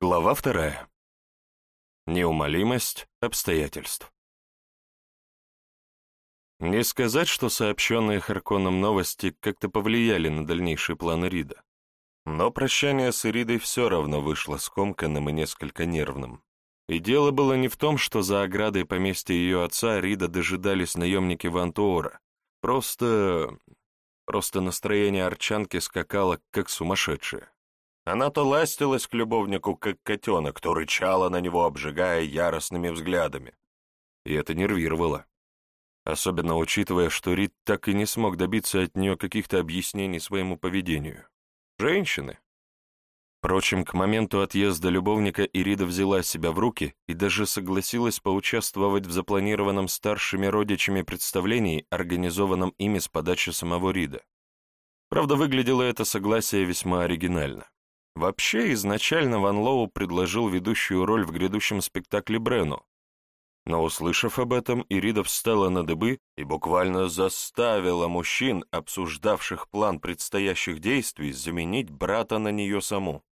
Глава вторая. Неумолимость обстоятельств. Не сказать, что сообщенные Харконом новости как-то повлияли на дальнейшие планы Рида. Но прощание с Иридой все равно вышло скомканным и несколько нервным. И дело было не в том, что за оградой поместья ее отца Рида дожидались наемники Вантуора. Просто... просто настроение арчанки скакало как сумасшедшее. Она то ластилась к любовнику, как котенок, то рычала на него, обжигая яростными взглядами. И это нервировало. Особенно учитывая, что Рид так и не смог добиться от нее каких-то объяснений своему поведению. Женщины. Впрочем, к моменту отъезда любовника Ирида взяла себя в руки и даже согласилась поучаствовать в запланированном старшими родичами представлении, организованном ими с подачи самого Рида. Правда, выглядело это согласие весьма оригинально. Вообще, изначально Ван Лоу предложил ведущую роль в грядущем спектакле Брену, но, услышав об этом, Ирида встала на дыбы и буквально заставила мужчин, обсуждавших план предстоящих действий, заменить брата на нее саму.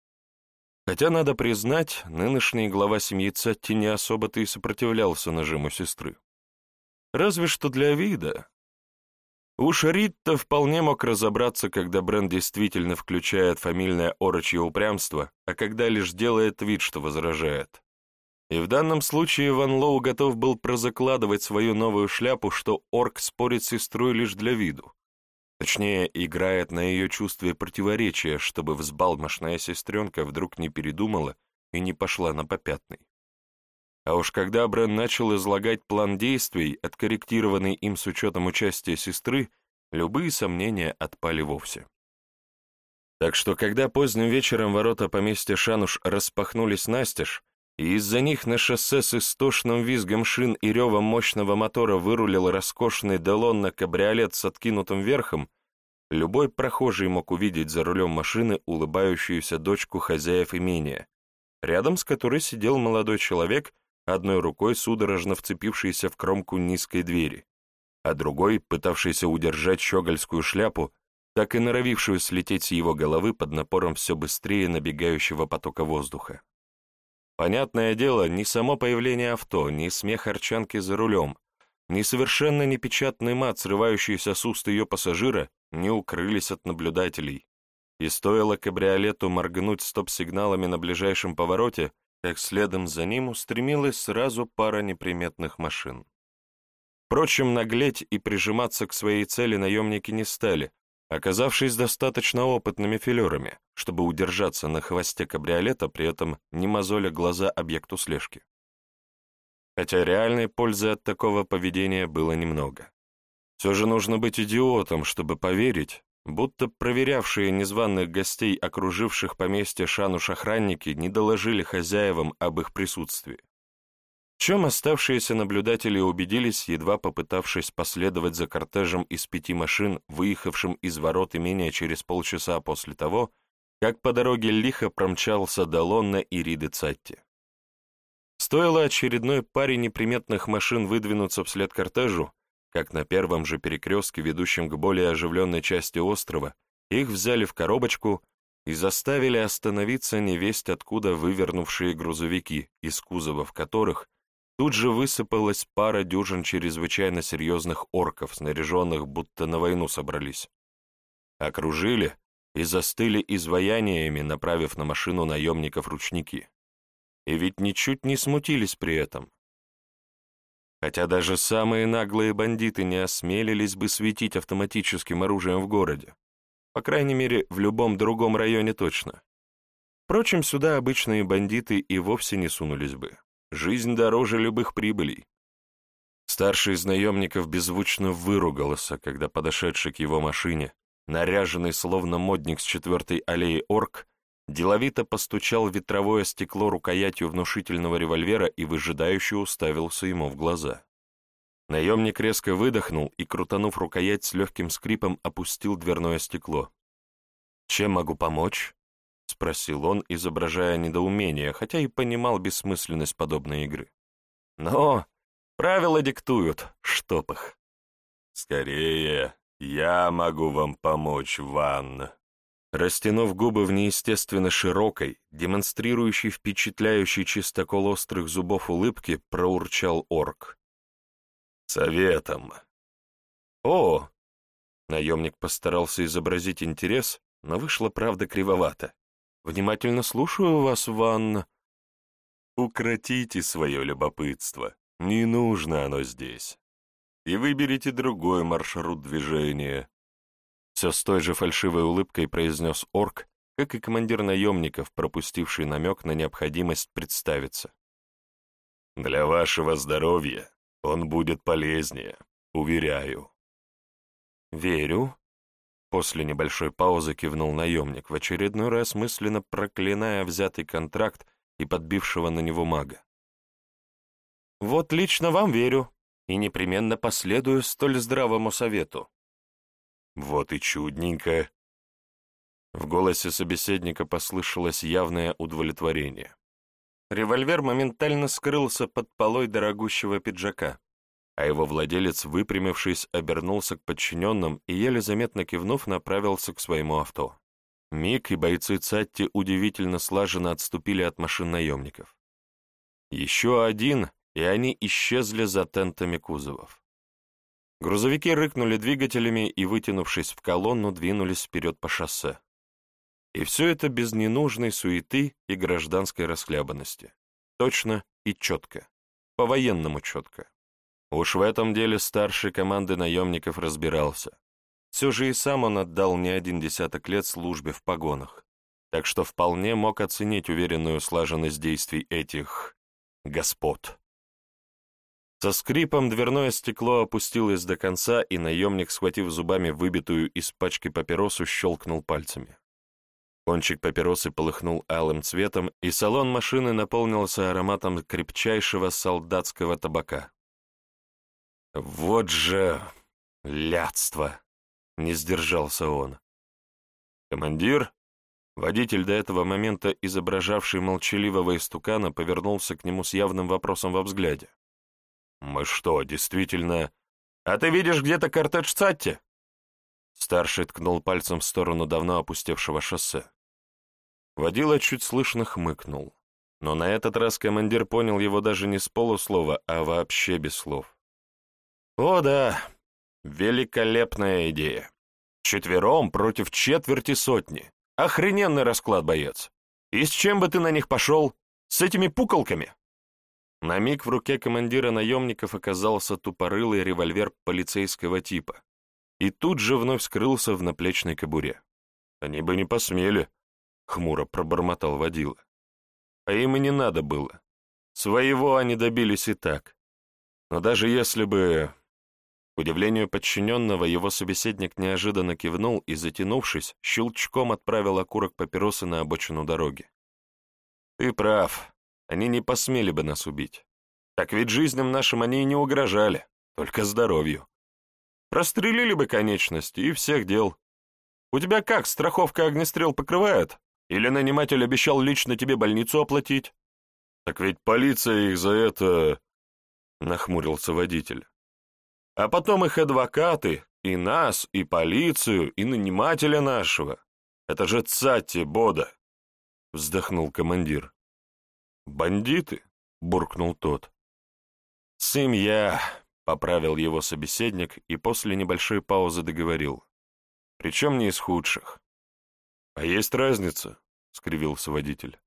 Хотя, надо признать, нынешний глава семьи Цатти не особо-то и сопротивлялся нажиму сестры. Разве что для вида, Уж Ритта вполне мог разобраться, когда бренд действительно включает фамильное орочье упрямство, а когда лишь делает вид, что возражает. И в данном случае Ван Лоу готов был прозакладывать свою новую шляпу, что орк спорит с сестрой лишь для виду. Точнее, играет на ее чувстве противоречия, чтобы взбалмошная сестренка вдруг не передумала и не пошла на попятный. А уж когда Брен начал излагать план действий, откорректированный им с учетом участия сестры, любые сомнения отпали вовсе. Так что, когда поздним вечером ворота поместья Шануш распахнулись настежь, и из-за них на шоссе с истошным визгом шин и ревом мощного мотора вырулил роскошный Делонна кабриолет с откинутым верхом, любой прохожий мог увидеть за рулем машины улыбающуюся дочку хозяев имения, рядом с которой сидел молодой человек — одной рукой судорожно вцепившийся в кромку низкой двери, а другой, пытавшийся удержать щегольскую шляпу, так и норовившую слететь с его головы под напором все быстрее набегающего потока воздуха. Понятное дело, ни само появление авто, ни смех арчанки за рулем, ни совершенно непечатный мат, срывающийся с уст ее пассажира, не укрылись от наблюдателей. И стоило кабриолету моргнуть стоп-сигналами на ближайшем повороте, как следом за ним устремилась сразу пара неприметных машин. Впрочем, наглеть и прижиматься к своей цели наемники не стали, оказавшись достаточно опытными филерами, чтобы удержаться на хвосте кабриолета, при этом не мозоля глаза объекту слежки. Хотя реальной пользы от такого поведения было немного. Все же нужно быть идиотом, чтобы поверить, будто проверявшие незваных гостей, окруживших поместье Шануш охранники, не доложили хозяевам об их присутствии. В чем оставшиеся наблюдатели убедились, едва попытавшись последовать за кортежем из пяти машин, выехавшим из ворот имения через полчаса после того, как по дороге лихо промчался Далонна и Риды Цатти. Стоило очередной паре неприметных машин выдвинуться вслед кортежу, как на первом же перекрестке, ведущем к более оживленной части острова, их взяли в коробочку и заставили остановиться невесть откуда вывернувшие грузовики, из кузовов которых тут же высыпалась пара дюжин чрезвычайно серьезных орков, снаряженных будто на войну собрались. Окружили и застыли изваяниями, направив на машину наемников ручники. И ведь ничуть не смутились при этом хотя даже самые наглые бандиты не осмелились бы светить автоматическим оружием в городе. По крайней мере, в любом другом районе точно. Впрочем, сюда обычные бандиты и вовсе не сунулись бы. Жизнь дороже любых прибылей. Старший из наемников беззвучно выругался, когда подошедший к его машине, наряженный словно модник с четвертой аллеи орк, деловито постучал ветровое стекло рукоятью внушительного револьвера и выжидающе уставился ему в глаза. Наемник резко выдохнул и, крутанув рукоять, с легким скрипом опустил дверное стекло. «Чем могу помочь?» — спросил он, изображая недоумение, хотя и понимал бессмысленность подобной игры. «Но правила диктуют, чтоб их». «Скорее, я могу вам помочь, Ванна», Растянув губы в неестественно широкой, демонстрирующей впечатляющий чистокол острых зубов улыбки, проурчал орк. «Советом!» «О!» Наемник постарался изобразить интерес, но вышло, правда, кривовато. «Внимательно слушаю вас, Ванна». «Укротите свое любопытство. Не нужно оно здесь. И выберите другой маршрут движения. Все с той же фальшивой улыбкой произнес орк, как и командир наемников, пропустивший намек на необходимость представиться. «Для вашего здоровья он будет полезнее, уверяю». «Верю», — после небольшой паузы кивнул наемник, в очередной раз мысленно проклиная взятый контракт и подбившего на него мага. «Вот лично вам верю и непременно последую столь здравому совету. Вот и чудненько. В голосе собеседника послышалось явное удовлетворение. Револьвер моментально скрылся под полой дорогущего пиджака, а его владелец, выпрямившись, обернулся к подчиненным и, еле заметно кивнув, направился к своему авто. Миг и бойцы Цатти удивительно слаженно отступили от машин наемников. Еще один, и они исчезли за тентами кузовов. Грузовики рыкнули двигателями и, вытянувшись в колонну, двинулись вперед по шоссе. И все это без ненужной суеты и гражданской расхлябанности. Точно и четко. По-военному четко. Уж в этом деле старший команды наемников разбирался. Все же и сам он отдал не один десяток лет службе в погонах, так что вполне мог оценить уверенную слаженность действий этих господ. Со скрипом дверное стекло опустилось до конца, и наемник, схватив зубами выбитую из пачки папиросу, щелкнул пальцами. Кончик папиросы полыхнул алым цветом, и салон машины наполнился ароматом крепчайшего солдатского табака. «Вот же лядство!» — не сдержался он. «Командир?» Водитель, до этого момента изображавший молчаливого истукана, повернулся к нему с явным вопросом во взгляде. «Мы что, действительно...» «А ты видишь где-то кортедж Цатти?» Старший ткнул пальцем в сторону давно опустевшего шоссе. Водила чуть слышно хмыкнул, но на этот раз командир понял его даже не с полуслова, а вообще без слов. «О да, великолепная идея. Четвером против четверти сотни. Охрененный расклад, боец. И с чем бы ты на них пошел? С этими пуколками?» На миг в руке командира наемников оказался тупорылый револьвер полицейского типа, и тут же вновь скрылся в наплечной кобуре. «Они бы не посмели», — хмуро пробормотал водила. «А им и не надо было. Своего они добились и так. Но даже если бы...» К удивлению подчиненного, его собеседник неожиданно кивнул и, затянувшись, щелчком отправил окурок папиросы на обочину дороги. «Ты прав. Они не посмели бы нас убить. Так ведь жизням нашим они и не угрожали, только здоровью. Прострелили бы конечности и всех дел. У тебя как, страховка огнестрел покрывает? Или наниматель обещал лично тебе больницу оплатить? Так ведь полиция их за это... Нахмурился водитель. А потом их адвокаты, и нас, и полицию, и нанимателя нашего. Это же Цатти, Бода. Вздохнул командир. «Бандиты?» — буркнул тот. «Семья», — поправил его собеседник и после небольшой паузы договорил. «Причем не из худших». «А есть разница?» — скривился водитель.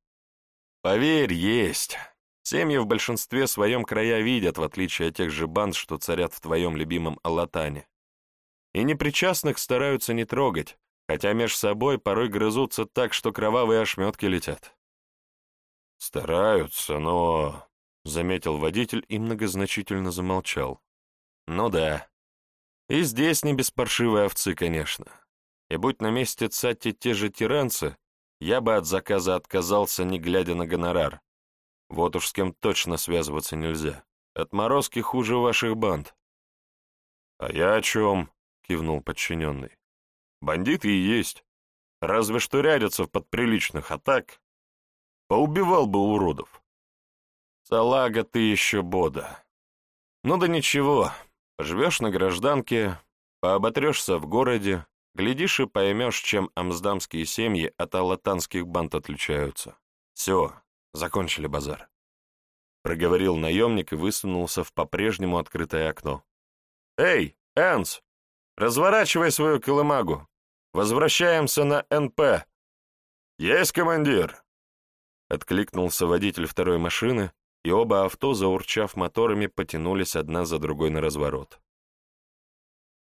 «Поверь, есть. Семьи в большинстве своем края видят, в отличие от тех же банд, что царят в твоем любимом Алатане. И непричастных стараются не трогать, хотя меж собой порой грызутся так, что кровавые ошметки летят. «Стараются, но...» — заметил водитель и многозначительно замолчал. «Ну да. И здесь не без паршивой овцы, конечно. И будь на месте Цати те же тиранцы, я бы от заказа отказался, не глядя на гонорар. Вот уж с кем точно связываться нельзя. Отморозки хуже ваших банд». «А я о чем?» — кивнул подчиненный. «Бандиты и есть. Разве что рядятся в подприличных, а так Поубивал бы уродов. Салага ты еще бода. Ну да ничего, поживешь на гражданке, пооботрешься в городе, Глядишь и поймешь, чем амсдамские семьи от алатанских банд отличаются. Все, закончили базар. Проговорил наемник и высунулся в по-прежнему открытое окно. «Эй, Энс, разворачивай свою колымагу. Возвращаемся на НП». «Есть, командир!» Откликнулся водитель второй машины, и оба авто, заурчав моторами, потянулись одна за другой на разворот.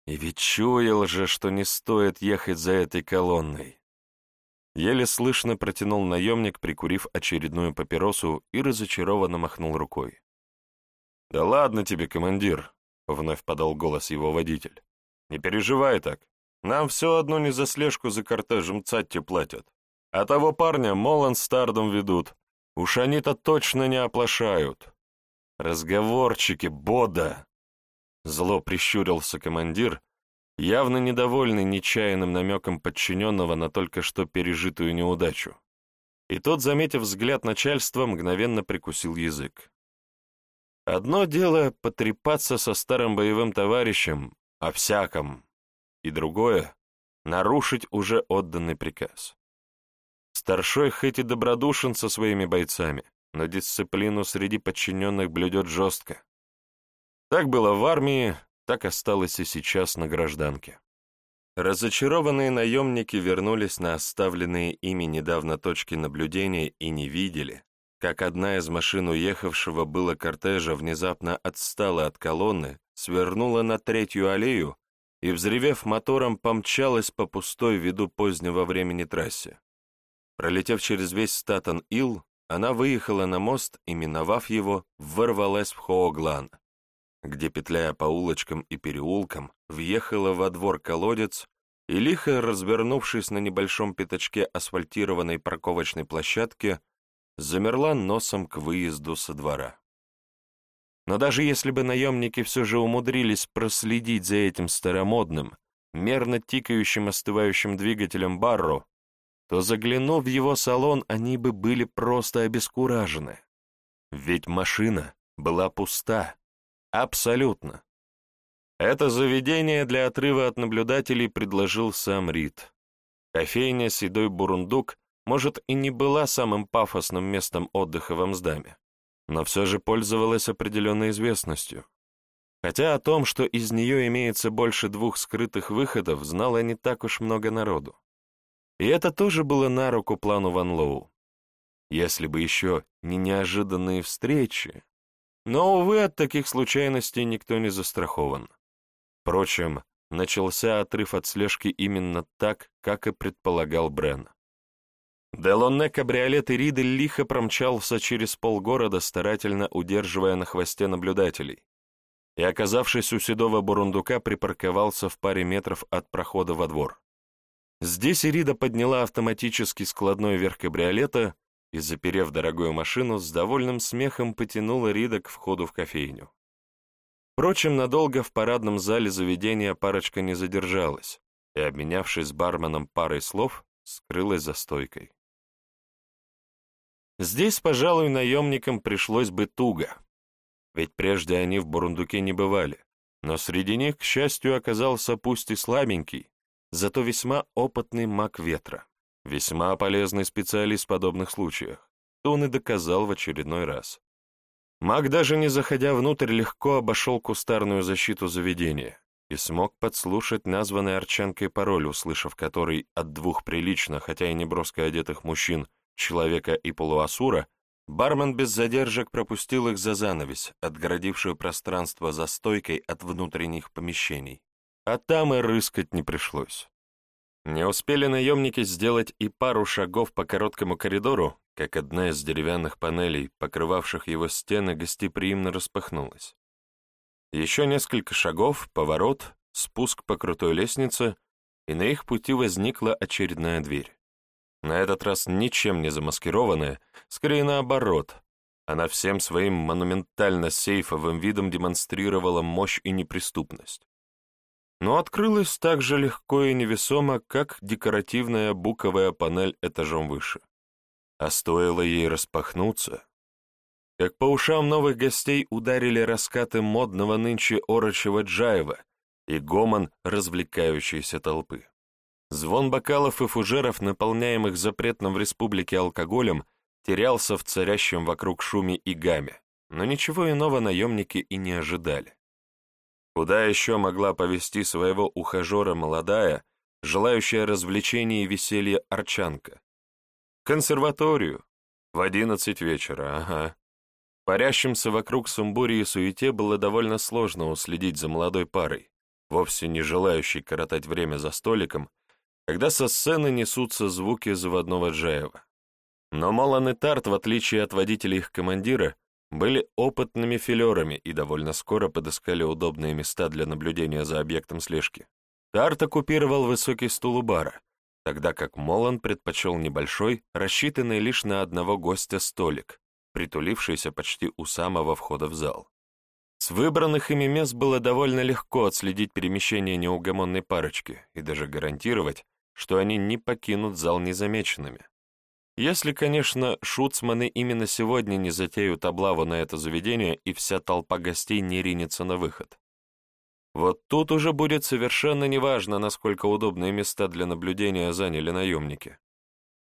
И ведь чуял же, что не стоит ехать за этой колонной. Еле слышно протянул наемник, прикурив очередную папиросу, и разочарованно махнул рукой. «Да ладно тебе, командир», — вновь подал голос его водитель. «Не переживай так. Нам все одно не за слежку за кортежем цатти платят. А того парня Молан с Тардом ведут. Уж они-то точно не оплошают. Разговорчики, бода!» Зло прищурился командир, явно недовольный нечаянным намеком подчиненного на только что пережитую неудачу. И тот, заметив взгляд начальства, мгновенно прикусил язык. Одно дело — потрепаться со старым боевым товарищем о всяком, и другое — нарушить уже отданный приказ. Старшой хоть и добродушен со своими бойцами, но дисциплину среди подчиненных блюдет жестко. Так было в армии, так осталось и сейчас на гражданке. Разочарованные наемники вернулись на оставленные ими недавно точки наблюдения и не видели, как одна из машин уехавшего было кортежа внезапно отстала от колонны, свернула на третью аллею и, взревев мотором, помчалась по пустой ввиду позднего времени трассе. Пролетев через весь Статон-Ил, она выехала на мост и, миновав его, ворвалась в Хооглан, где, петляя по улочкам и переулкам, въехала во двор колодец и, лихо развернувшись на небольшом пятачке асфальтированной парковочной площадки, замерла носом к выезду со двора. Но даже если бы наемники все же умудрились проследить за этим старомодным, мерно тикающим остывающим двигателем Барро, то, заглянув в его салон, они бы были просто обескуражены. Ведь машина была пуста, Абсолютно. Это заведение для отрыва от наблюдателей предложил сам Рид. Кофейня «Седой Бурундук» может и не была самым пафосным местом отдыха в Амсдаме, но все же пользовалась определенной известностью. Хотя о том, что из нее имеется больше двух скрытых выходов, знало не так уж много народу. И это тоже было на руку плану Ван Лоу. Если бы еще не неожиданные встречи, но, увы, от таких случайностей никто не застрахован. Впрочем, начался отрыв от слежки именно так, как и предполагал Брен. Делонне кабриолет и Ридель лихо промчался через полгорода, старательно удерживая на хвосте наблюдателей, и, оказавшись у седого бурундука, припарковался в паре метров от прохода во двор. Здесь Ирида подняла автоматический складной верх кабриолета и, заперев дорогую машину, с довольным смехом потянула Рида к входу в кофейню. Впрочем, надолго в парадном зале заведения парочка не задержалась и, обменявшись барменом парой слов, скрылась за стойкой. Здесь, пожалуй, наемникам пришлось бы туго, ведь прежде они в Бурундуке не бывали, но среди них, к счастью, оказался пусть и слабенький, зато весьма опытный маг ветра. Весьма полезный специалист в подобных случаях, то он и доказал в очередной раз. Маг, даже не заходя внутрь, легко обошел кустарную защиту заведения и смог подслушать названный Арчанкой пароль, услышав который от двух прилично, хотя и не броско одетых мужчин, человека и полуасура, бармен без задержек пропустил их за занавесь, отгородившую пространство за стойкой от внутренних помещений. А там и рыскать не пришлось. Не успели наемники сделать и пару шагов по короткому коридору, как одна из деревянных панелей, покрывавших его стены, гостеприимно распахнулась. Еще несколько шагов, поворот, спуск по крутой лестнице, и на их пути возникла очередная дверь. На этот раз ничем не замаскированная, скорее наоборот. Она всем своим монументально-сейфовым видом демонстрировала мощь и неприступность но открылась так же легко и невесомо, как декоративная буковая панель этажом выше. А стоило ей распахнуться, как по ушам новых гостей ударили раскаты модного нынче орочего джаева и гомон развлекающейся толпы. Звон бокалов и фужеров, наполняемых запретным в республике алкоголем, терялся в царящем вокруг шуме и гаме, но ничего иного наемники и не ожидали. Куда еще могла повести своего ухажера молодая, желающая развлечений и веселья арчанка? Консерваторию. В одиннадцать вечера, ага. Парящимся вокруг сумбуре и суете было довольно сложно уследить за молодой парой, вовсе не желающей коротать время за столиком, когда со сцены несутся звуки заводного джаева. Но Молан и Тарт, в отличие от водителя их командира, были опытными филерами и довольно скоро подыскали удобные места для наблюдения за объектом слежки. Тарт оккупировал высокий стул у бара, тогда как Молан предпочел небольшой, рассчитанный лишь на одного гостя столик, притулившийся почти у самого входа в зал. С выбранных ими мест было довольно легко отследить перемещение неугомонной парочки и даже гарантировать, что они не покинут зал незамеченными. Если, конечно, шуцманы именно сегодня не затеют облаву на это заведение, и вся толпа гостей не ринется на выход. Вот тут уже будет совершенно неважно, насколько удобные места для наблюдения заняли наемники.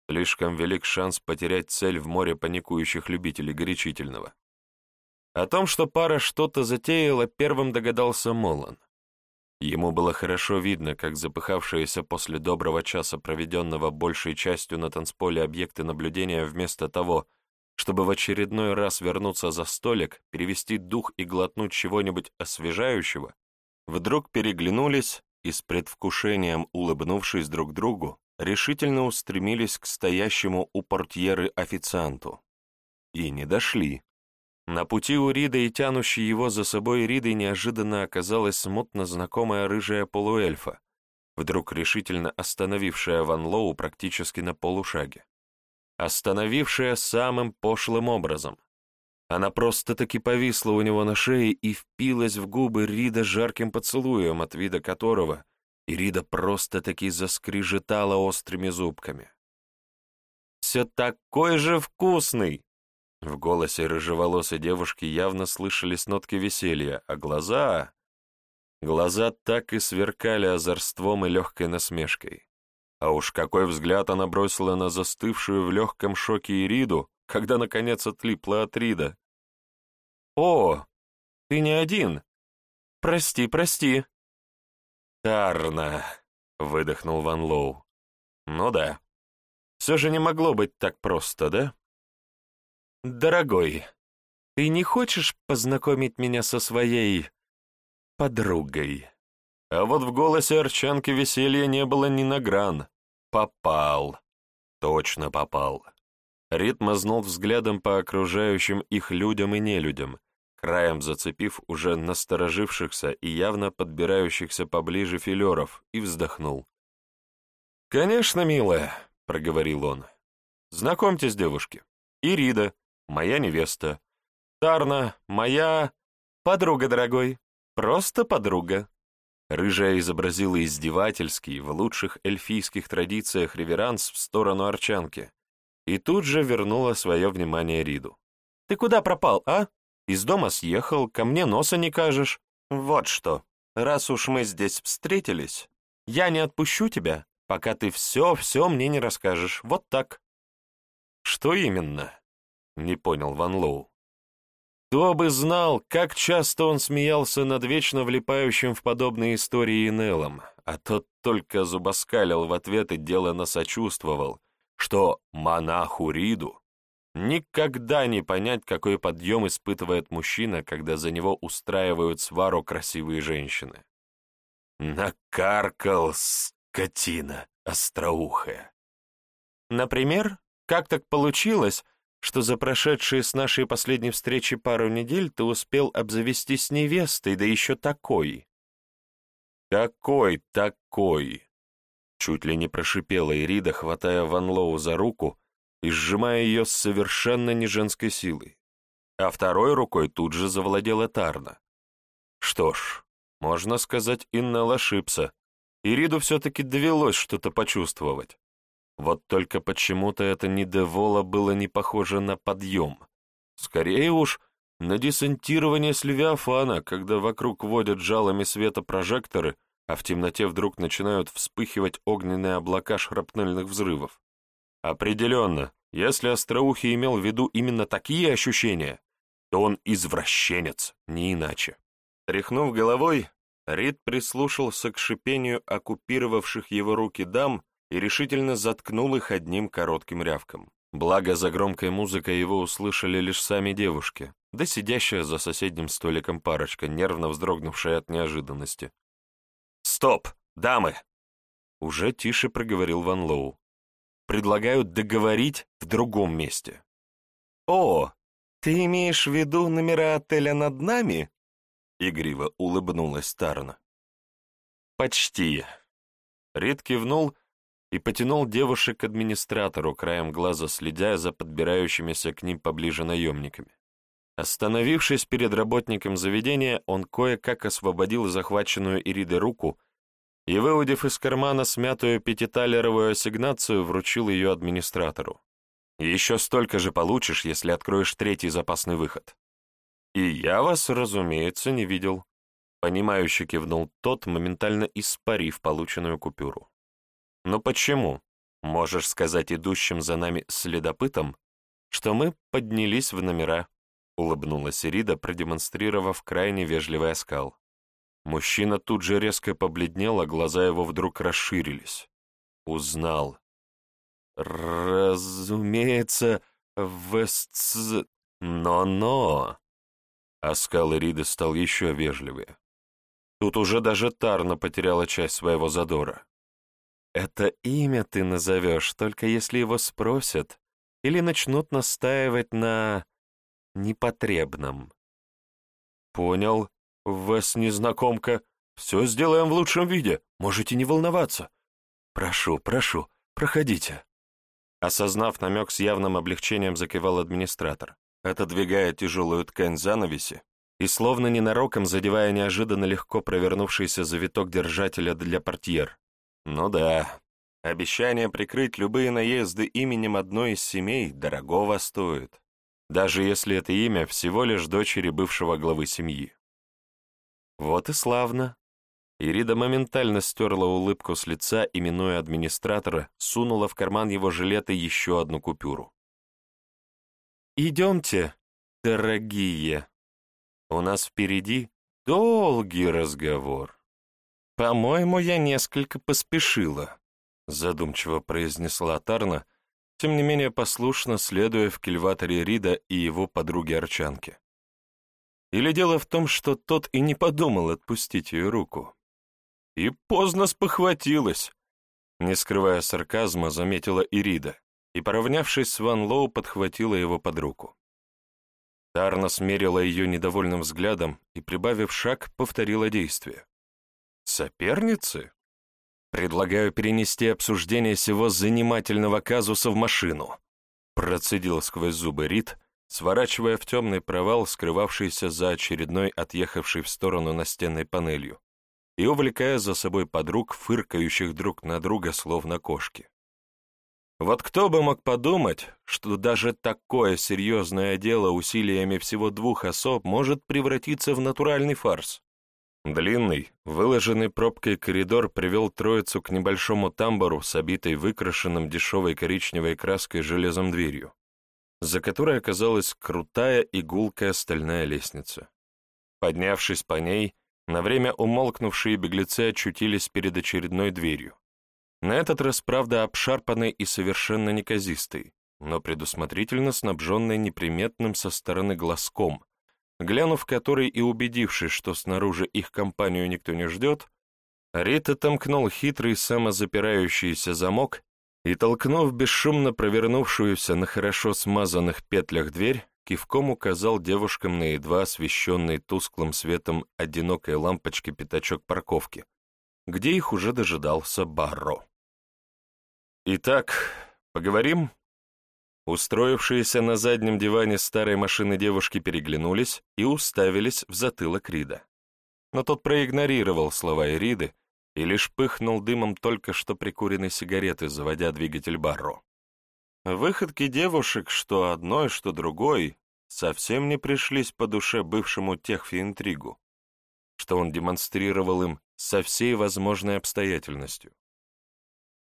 Слишком велик шанс потерять цель в море паникующих любителей горячительного. О том, что пара что-то затеяла, первым догадался Молан. Ему было хорошо видно, как запыхавшиеся после доброго часа, проведенного большей частью на танцполе объекты наблюдения, вместо того, чтобы в очередной раз вернуться за столик, перевести дух и глотнуть чего-нибудь освежающего, вдруг переглянулись и с предвкушением улыбнувшись друг другу, решительно устремились к стоящему у портьеры официанту. И не дошли. На пути у Рида и тянущей его за собой Риды неожиданно оказалась смутно знакомая рыжая полуэльфа, вдруг решительно остановившая Ван Лоу практически на полушаге. Остановившая самым пошлым образом. Она просто-таки повисла у него на шее и впилась в губы Рида жарким поцелуем, от вида которого Ирида просто-таки заскрежетала острыми зубками. «Все такой же вкусный!» В голосе рыжеволосой девушки явно слышались нотки веселья, а глаза... Глаза так и сверкали озорством и легкой насмешкой. А уж какой взгляд она бросила на застывшую в легком шоке Ириду, когда, наконец, отлипла от Рида. «О, ты не один! Прости, прости!» «Тарна!» — выдохнул Ван Лоу. «Ну да. Все же не могло быть так просто, да?» «Дорогой, ты не хочешь познакомить меня со своей... подругой?» А вот в голосе Арчанки веселья не было ни на гран. Попал. Точно попал. Рит мазнул взглядом по окружающим их людям и нелюдям, краем зацепив уже насторожившихся и явно подбирающихся поближе филеров, и вздохнул. «Конечно, милая», — проговорил он. «Знакомьтесь, девушки. Ирида, моя невеста. Тарна, моя... подруга, дорогой. Просто подруга». Рыжая изобразила издевательский, в лучших эльфийских традициях реверанс в сторону Арчанки, и тут же вернула свое внимание Риду. «Ты куда пропал, а? Из дома съехал, ко мне носа не кажешь. Вот что, раз уж мы здесь встретились, я не отпущу тебя, пока ты все-все мне не расскажешь. Вот так». «Что именно?» Не понял Ван Лоу. Кто бы знал, как часто он смеялся над вечно влипающим в подобные истории Неллом, а тот только зубоскалил в ответ и делано сочувствовал, что монаху Риду никогда не понять, какой подъем испытывает мужчина, когда за него устраивают свару красивые женщины. Накаркал, скотина остроухая. Например, как так получилось, что за прошедшие с нашей последней встречи пару недель ты успел обзавестись невестой, да еще такой. Какой такой? Чуть ли не прошипела Ирида, хватая Ван Лоу за руку и сжимая ее с совершенно не женской силой. А второй рукой тут же завладела Тарна. Что ж, можно сказать, Иннел ошибся. Ириду все-таки довелось что-то почувствовать. Вот только почему-то это недоволо было не похоже на подъем. Скорее уж, на десантирование с Левиафана, когда вокруг водят жалами света прожекторы, а в темноте вдруг начинают вспыхивать огненные облака шрапнельных взрывов. Определенно, если Остроухий имел в виду именно такие ощущения, то он извращенец, не иначе. Тряхнув головой, Рид прислушался к шипению оккупировавших его руки дам и решительно заткнул их одним коротким рявком. Благо, за громкой музыкой его услышали лишь сами девушки, да сидящая за соседним столиком парочка, нервно вздрогнувшая от неожиданности. «Стоп, дамы!» Уже тише проговорил Ван Лоу. «Предлагаю договорить в другом месте». «О, ты имеешь в виду номера отеля над нами?» Игриво улыбнулась Тарна. «Почти». Рид кивнул и потянул девушек к администратору, краем глаза следя за подбирающимися к ним поближе наемниками. Остановившись перед работником заведения, он кое-как освободил захваченную Иридой руку и, выудив из кармана смятую пятиталеровую ассигнацию, вручил ее администратору. «Еще столько же получишь, если откроешь третий запасный выход». «И я вас, разумеется, не видел», — понимающе кивнул тот, моментально испарив полученную купюру. «Но почему? Можешь сказать идущим за нами следопытам, что мы поднялись в номера», — улыбнулась Ирида, продемонстрировав крайне вежливый оскал. Мужчина тут же резко побледнел, а глаза его вдруг расширились. Узнал. «Разумеется, Вестс... Но-но!» Оскал Ириды стал еще вежливее. Тут уже даже Тарна потеряла часть своего задора. Это имя ты назовешь, только если его спросят или начнут настаивать на непотребном. Понял, вас незнакомка. Все сделаем в лучшем виде, можете не волноваться. Прошу, прошу, проходите. Осознав намек с явным облегчением, закивал администратор, отодвигая тяжелую ткань занавеси и словно ненароком задевая неожиданно легко провернувшийся завиток держателя для портьер. Ну да, обещание прикрыть любые наезды именем одной из семей дорогого стоит, даже если это имя всего лишь дочери бывшего главы семьи. Вот и славно. Ирида моментально стерла улыбку с лица и, минуя администратора, сунула в карман его жилета еще одну купюру. «Идемте, дорогие. У нас впереди долгий разговор». «По-моему, я несколько поспешила», — задумчиво произнесла Тарна, тем не менее послушно следуя в кильваторе Рида и его подруги-арчанки. Или дело в том, что тот и не подумал отпустить ее руку. И поздно спохватилась. Не скрывая сарказма, заметила Ирида, и, поравнявшись с Ван Лоу, подхватила его под руку. Тарна смерила ее недовольным взглядом и, прибавив шаг, повторила действие. Соперницы? Предлагаю перенести обсуждение сего занимательного казуса в машину. Процедил сквозь зубы Рид, сворачивая в темный провал, скрывавшийся за очередной отъехавшей в сторону настенной панелью, и увлекая за собой подруг, фыркающих друг на друга, словно кошки. Вот кто бы мог подумать, что даже такое серьезное дело усилиями всего двух особ может превратиться в натуральный фарс. Длинный, выложенный пробкой коридор привел троицу к небольшому тамбуру с обитой выкрашенным дешевой коричневой краской железом дверью, за которой оказалась крутая игулкая стальная лестница. Поднявшись по ней, на время умолкнувшие беглецы очутились перед очередной дверью. На этот раз, правда, обшарпанной и совершенно неказистой, но предусмотрительно снабженной неприметным со стороны глазком, Глянув который и убедившись, что снаружи их компанию никто не ждет, Рит отомкнул хитрый самозапирающийся замок и, толкнув бесшумно провернувшуюся на хорошо смазанных петлях дверь, кивком указал девушкам на едва освещенный тусклым светом одинокой лампочки пятачок парковки, где их уже дожидался Барро. «Итак, поговорим?» Устроившиеся на заднем диване старой машины девушки переглянулись и уставились в затылок Рида. Но тот проигнорировал слова Ириды и лишь пыхнул дымом только что прикуренной сигареты, заводя двигатель Барро. Выходки девушек, что одной, что другой, совсем не пришлись по душе бывшему техфи-интригу, что он демонстрировал им со всей возможной обстоятельностью.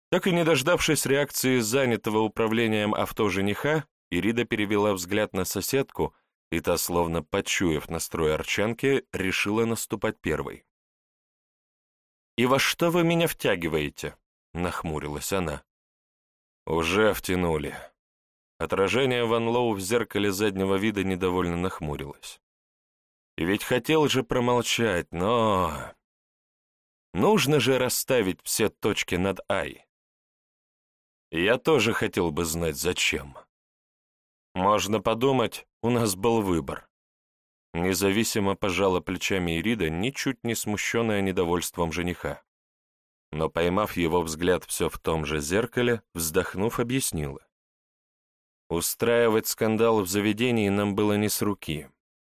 Так и не дождавшись реакции занятого управлением авто жениха, Ирида перевела взгляд на соседку, и та, словно почуяв настрой арчанки, решила наступать первой. «И во что вы меня втягиваете?» — нахмурилась она. «Уже втянули». Отражение Ван Лоу в зеркале заднего вида недовольно нахмурилось. И ведь хотел же промолчать, но... Нужно же расставить все точки над «ай». Я тоже хотел бы знать, зачем. Можно подумать, у нас был выбор. Независимо пожала плечами Ирида, ничуть не смущенная недовольством жениха. Но, поймав его взгляд все в том же зеркале, вздохнув, объяснила. Устраивать скандал в заведении нам было не с руки.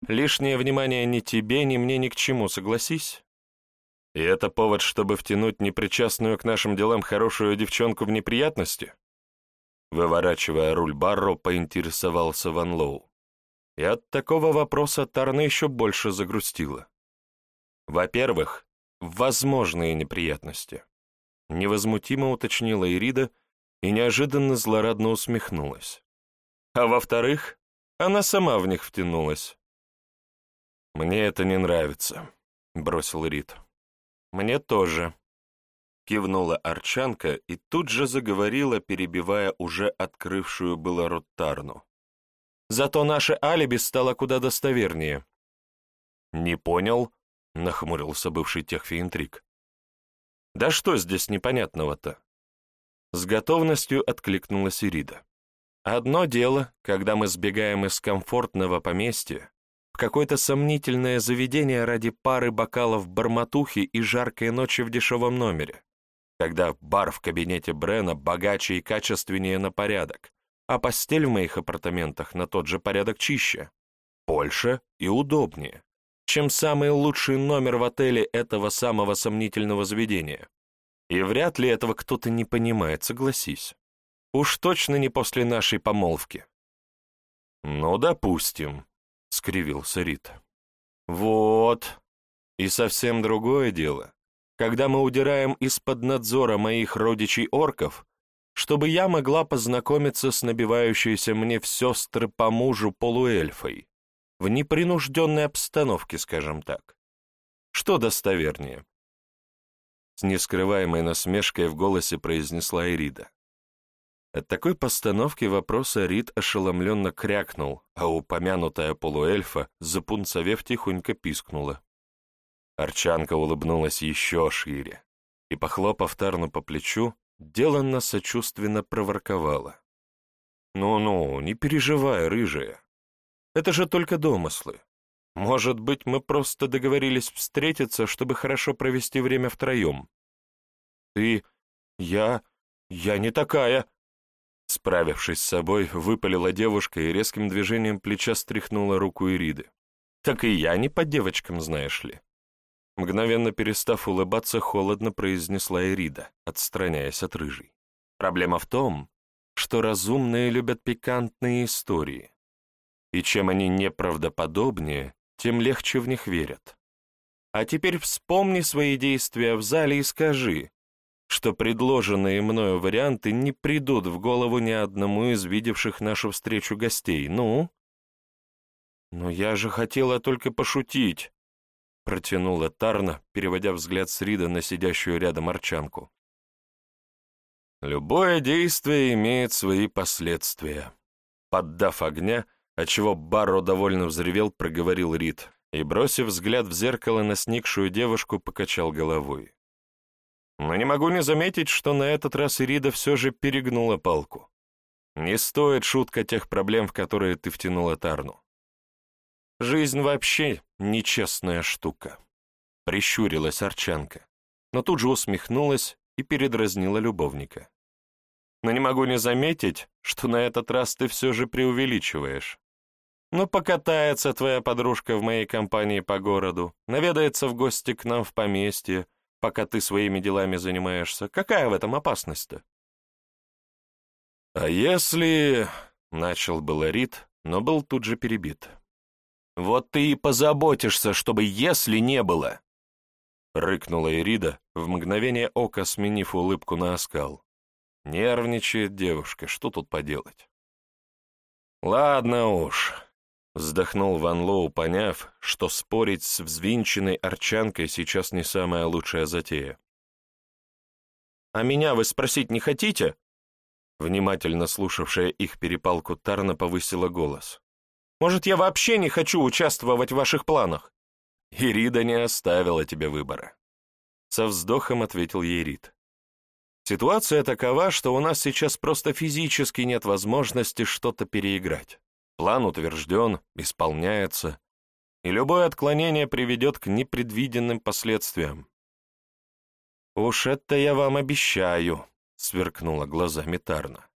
Лишнее внимание ни тебе, ни мне ни к чему, согласись. И это повод, чтобы втянуть непричастную к нашим делам хорошую девчонку в неприятности? Выворачивая руль Барро, поинтересовался Ван Лоу. И от такого вопроса Тарна еще больше загрустила. Во-первых, возможные неприятности. Невозмутимо уточнила Ирида и неожиданно злорадно усмехнулась. А во-вторых, она сама в них втянулась. «Мне это не нравится», — бросил Рид. «Мне тоже», — кивнула Арчанка и тут же заговорила, перебивая уже открывшую было рот Тарну. «Зато наше алиби стало куда достовернее». «Не понял», — нахмурился бывший техфиинтриг. «Да что здесь непонятного-то?» С готовностью откликнулась Ирида. «Одно дело, когда мы сбегаем из комфортного поместья, в какое-то сомнительное заведение ради пары бокалов барматухи и жаркой ночи в дешевом номере, когда бар в кабинете Брена богаче и качественнее на порядок, а постель в моих апартаментах на тот же порядок чище, больше и удобнее, чем самый лучший номер в отеле этого самого сомнительного заведения. И вряд ли этого кто-то не понимает, согласись. Уж точно не после нашей помолвки. Ну, допустим, — скривился Рит. «Вот. И совсем другое дело, когда мы удираем из-под надзора моих родичей-орков, чтобы я могла познакомиться с набивающейся мне в сестры по мужу полуэльфой, в непринужденной обстановке, скажем так. Что достовернее?» С нескрываемой насмешкой в голосе произнесла Ирида. От такой постановки вопроса Рид ошеломленно крякнул, а упомянутая полуэльфа, запунцовев, тихонько пискнула. Арчанка улыбнулась еще шире и, похлопав Тарну по плечу, деланно сочувственно проворковала. «Ну-ну, не переживай, рыжая. Это же только домыслы. Может быть, мы просто договорились встретиться, чтобы хорошо провести время втроем. Ты... я... я не такая...» Справившись с собой, выпалила девушка и резким движением плеча стряхнула руку Ириды. «Так и я не по девочкам, знаешь ли». Мгновенно перестав улыбаться, холодно произнесла Ирида, отстраняясь от рыжей. «Проблема в том, что разумные любят пикантные истории. И чем они неправдоподобнее, тем легче в них верят. А теперь вспомни свои действия в зале и скажи, что предложенные мною варианты не придут в голову ни одному из видевших нашу встречу гостей. Ну? Но я же хотела только пошутить, протянула Тарна, переводя взгляд с Рида на сидящую рядом арчанку. Любое действие имеет свои последствия. Поддав огня, отчего Барро довольно взревел, проговорил Рид и, бросив взгляд в зеркало на сникшую девушку, покачал головой. Но не могу не заметить, что на этот раз Ирида все же перегнула палку. Не стоит шутка тех проблем, в которые ты втянула Тарну. Жизнь вообще нечестная штука. Прищурилась Арчанка, но тут же усмехнулась и передразнила любовника. Но не могу не заметить, что на этот раз ты все же преувеличиваешь. Ну, покатается твоя подружка в моей компании по городу, наведается в гости к нам в поместье, пока ты своими делами занимаешься. Какая в этом опасность-то? А если... — начал было Рид, но был тут же перебит. Вот ты и позаботишься, чтобы «если» не было. рыкнула Ирида, в мгновение ока сменив улыбку на оскал. Нервничает девушка, что тут поделать? Ладно уж, вздохнул Ван Лоу, поняв, что спорить с взвинченной арчанкой сейчас не самая лучшая затея. «А меня вы спросить не хотите?» Внимательно слушавшая их перепалку Тарна повысила голос. «Может, я вообще не хочу участвовать в ваших планах?» Ирида не оставила тебе выбора. Со вздохом ответил ей Рид. Ситуация такова, что у нас сейчас просто физически нет возможности что-то переиграть. План утвержден, исполняется, и любое отклонение приведет к непредвиденным последствиям. «Уж это я вам обещаю», — сверкнула глазами Тарна.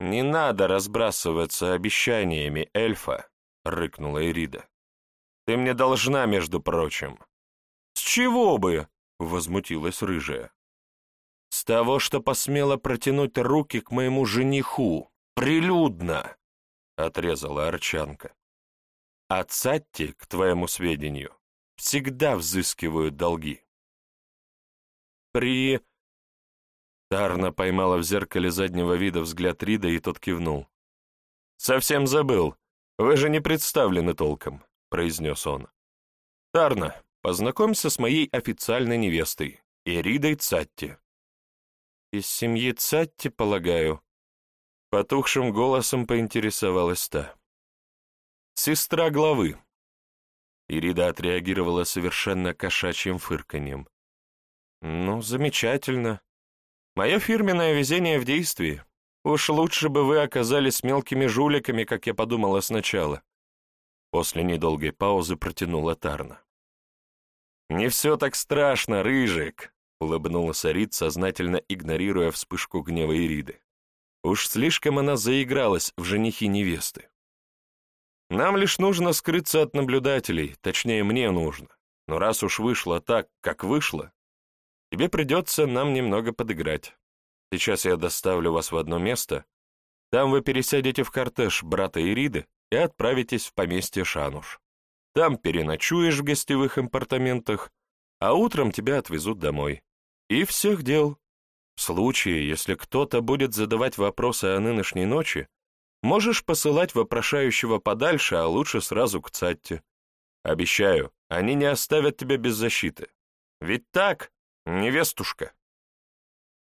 «Не надо разбрасываться обещаниями, эльфа», — рыкнула Ирида. Ты мне должна, между прочим». «С чего бы?» — возмутилась рыжая. «С того, что посмела протянуть руки к моему жениху, прилюдно!» — отрезала Арчанка. «А цатти, к твоему сведению, всегда взыскивают долги». «При...» Тарна поймала в зеркале заднего вида взгляд Рида, и тот кивнул. «Совсем забыл. Вы же не представлены толком произнес он. «Тарна, познакомься с моей официальной невестой, Иридой Цатти». «Из семьи Цатти, полагаю?» Потухшим голосом поинтересовалась та. «Сестра главы». Ирида отреагировала совершенно кошачьим фырканьем. «Ну, замечательно. Мое фирменное везение в действии. Уж лучше бы вы оказались мелкими жуликами, как я подумала сначала. После недолгой паузы протянула Тарна. «Не все так страшно, Рыжик!» — улыбнулась Арит, сознательно игнорируя вспышку гнева Ириды. Уж слишком она заигралась в женихи невесты. «Нам лишь нужно скрыться от наблюдателей, точнее, мне нужно. Но раз уж вышло так, как вышло, тебе придется нам немного подыграть. Сейчас я доставлю вас в одно место, там вы пересядете в кортеж брата Ириды и отправитесь в поместье Шануш. Там переночуешь в гостевых апартаментах, а утром тебя отвезут домой. И всех дел. В случае, если кто-то будет задавать вопросы о нынешней ночи, можешь посылать вопрошающего подальше, а лучше сразу к Цатте. Обещаю, они не оставят тебя без защиты. Ведь так, невестушка?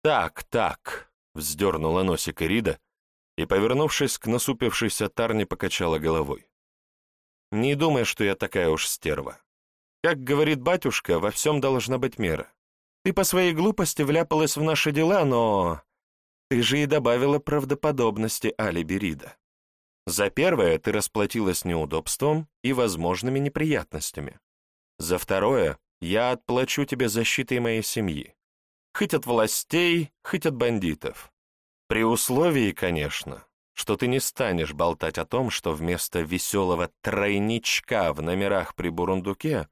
Так, так, вздернула носик Ирида, и, повернувшись к насупившейся Тарне, покачала головой. «Не думай, что я такая уж стерва. Как говорит батюшка, во всем должна быть мера. Ты по своей глупости вляпалась в наши дела, но... Ты же и добавила правдоподобности алиби Рида. За первое ты расплатилась неудобством и возможными неприятностями. За второе я отплачу тебе защитой моей семьи. Хоть от властей, хоть от бандитов. При условии, конечно, что ты не станешь болтать о том, что вместо веселого тройничка в номерах при Бурундуке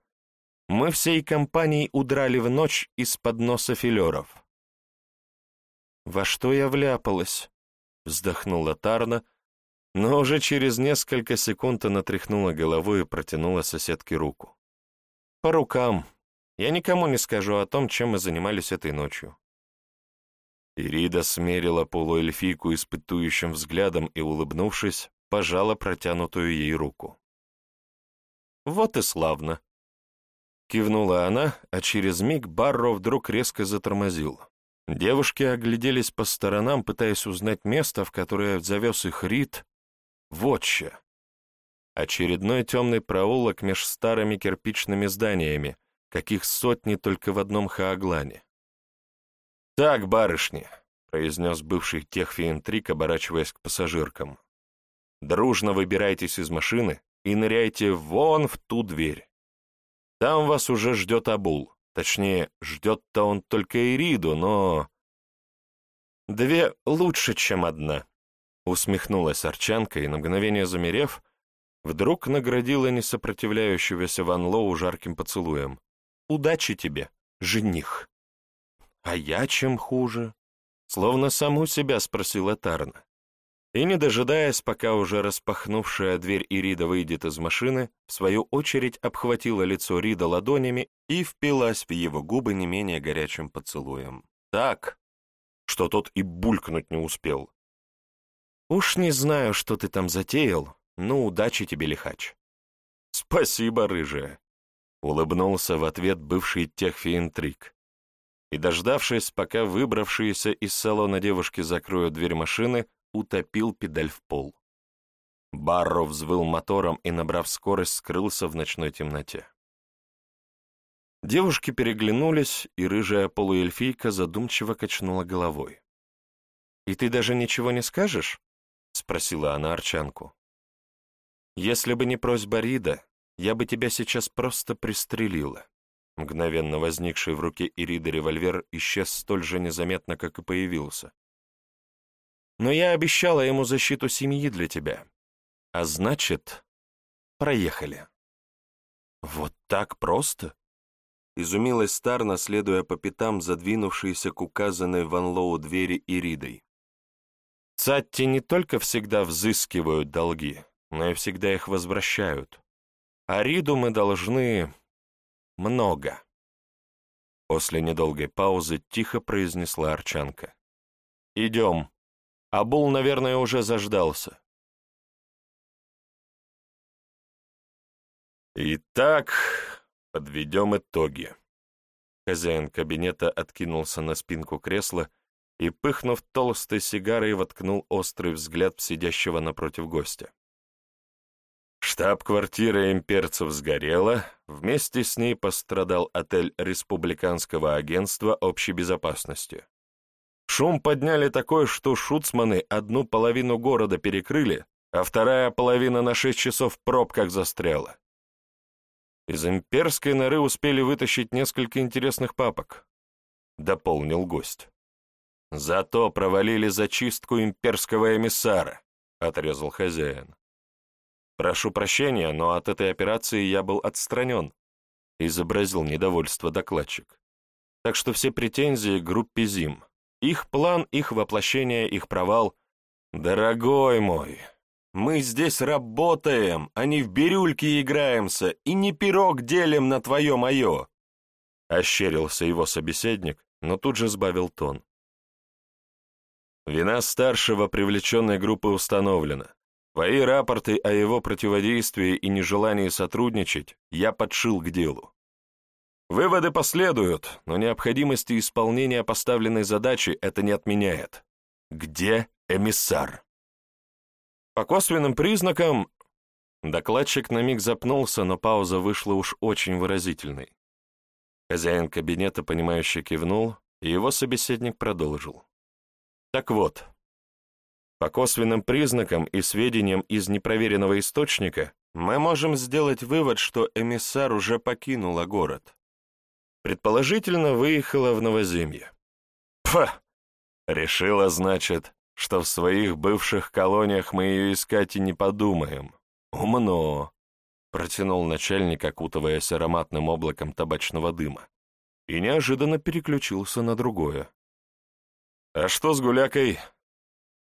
мы всей компанией удрали в ночь из-под носа филеров. «Во что я вляпалась?» — вздохнула Тарна, но уже через несколько секунд она тряхнула головой и протянула соседке руку. «По рукам. Я никому не скажу о том, чем мы занимались этой ночью. Ирида смерила полуэльфийку испытующим взглядом и, улыбнувшись, пожала протянутую ей руку. «Вот и славно!» Кивнула она, а через миг Барро вдруг резко затормозил. Девушки огляделись по сторонам, пытаясь узнать место, в которое завез их Рид, Вотча. Очередной темный проулок меж старыми кирпичными зданиями, каких сотни только в одном Хааглане. «Так, барышни», — произнес бывший техфиентрик, оборачиваясь к пассажиркам, «дружно выбирайтесь из машины и ныряйте вон в ту дверь. Там вас уже ждет Абул, точнее, ждет-то он только Ириду, но...» «Две лучше, чем одна», — усмехнулась Арчанка и, на мгновение замерев, вдруг наградила несопротивляющегося Ван Лоу жарким поцелуем. «Удачи тебе, жених!» «А я чем хуже?» Словно саму себя спросила Тарна. И, не дожидаясь, пока уже распахнувшая дверь Ирида выйдет из машины, в свою очередь обхватила лицо Рида ладонями и впилась в его губы не менее горячим поцелуем. Так, что тот и булькнуть не успел. «Уж не знаю, что ты там затеял, но удачи тебе, лихач». «Спасибо, рыжая», — улыбнулся в ответ бывший техфиинтриг. И, дождавшись, пока выбравшиеся из салона девушки закроют дверь машины, утопил педаль в пол. Барро взвыл мотором и, набрав скорость, скрылся в ночной темноте. Девушки переглянулись, и рыжая полуэльфийка задумчиво качнула головой. «И ты даже ничего не скажешь?» — спросила она Арчанку. «Если бы не просьба Рида, я бы тебя сейчас просто пристрелила». Мгновенно возникший в руке Ириды револьвер исчез столь же незаметно, как и появился. «Но я обещала ему защиту семьи для тебя. А значит, проехали». «Вот так просто?» Изумилась Старна, следуя по пятам задвинувшейся к указанной Ван Лоу двери Иридой. Цатти не только всегда взыскивают долги, но и всегда их возвращают. А Риду мы должны... много. После недолгой паузы тихо произнесла Арчанка. «Идем. Абул, наверное, уже заждался». Итак, Подведем итоги. Хозяин кабинета откинулся на спинку кресла и, пыхнув толстой сигарой, воткнул острый взгляд в сидящего напротив гостя. Штаб-квартира имперцев сгорела, вместе с ней пострадал отель Республиканского агентства общей безопасности. Шум подняли такой, что шуцманы одну половину города перекрыли, а вторая половина на шесть часов в пробках застряла. Из имперской норы успели вытащить несколько интересных папок, дополнил гость. Зато провалили зачистку имперского эмиссара, отрезал хозяин. Прошу прощения, но от этой операции я был отстранен, изобразил недовольство докладчик. Так что все претензии группе ЗИМ. Их план, их воплощение, их провал. Дорогой мой, мы здесь работаем, а не в бирюльке играемся и не пирог делим на твое-мое!» Ощерился его собеседник, но тут же сбавил тон. Вина старшего привлеченной группы установлена. Твои рапорты о его противодействии и нежелании сотрудничать я подшил к делу. Выводы последуют, но необходимости исполнения поставленной задачи это не отменяет. Где эмиссар? По косвенным признакам... Докладчик на миг запнулся, но пауза вышла уж очень выразительной. Хозяин кабинета, понимающе кивнул, и его собеседник продолжил. Так вот, по косвенным признакам и сведениям из непроверенного источника мы можем сделать вывод, что эмиссар уже покинула город. Предположительно, выехала в Новоземье. Пфа! Решила, значит, что в своих бывших колониях мы ее искать и не подумаем. Умно, — протянул начальник, окутываясь ароматным облаком табачного дыма, и неожиданно переключился на другое. «А что с гулякой?»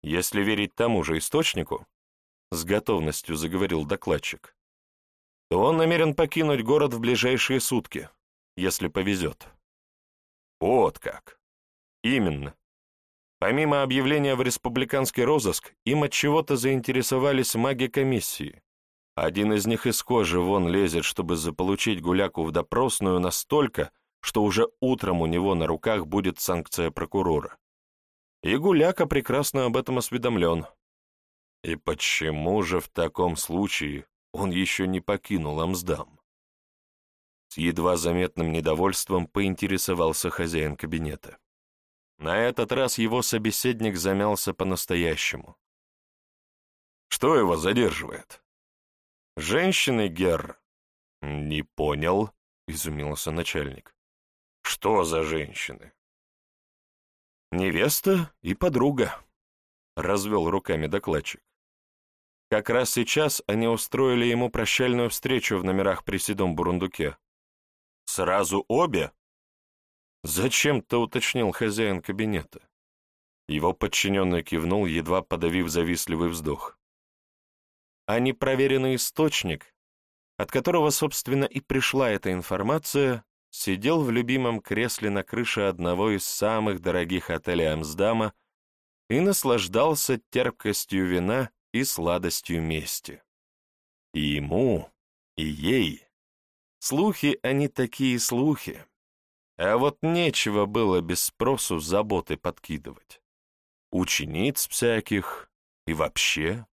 «Если верить тому же источнику», — с готовностью заговорил докладчик, то он намерен покинуть город в ближайшие сутки, если повезет. «Вот как!» «Именно. Помимо объявления в республиканский розыск, им от чего-то заинтересовались маги комиссии. Один из них из кожи вон лезет, чтобы заполучить гуляку в допросную настолько, что уже утром у него на руках будет санкция прокурора. И гуляка прекрасно об этом осведомлен. И почему же в таком случае он еще не покинул Амсдам? С едва заметным недовольством поинтересовался хозяин кабинета. На этот раз его собеседник замялся по-настоящему. «Что его задерживает?» «Женщины, Герр». «Не понял», — изумился начальник. «Что за женщины?» «Невеста и подруга», — развел руками докладчик. Как раз сейчас они устроили ему прощальную встречу в номерах при седом бурундуке. «Сразу обе?» Зачем-то уточнил хозяин кабинета. Его подчиненный кивнул, едва подавив завистливый вздох. А непроверенный источник, от которого, собственно, и пришла эта информация, сидел в любимом кресле на крыше одного из самых дорогих отелей Амсдама и наслаждался терпкостью вина и сладостью мести. И ему, и ей. Слухи, они такие слухи. А вот нечего было без спросу заботы подкидывать. Учениц всяких и вообще.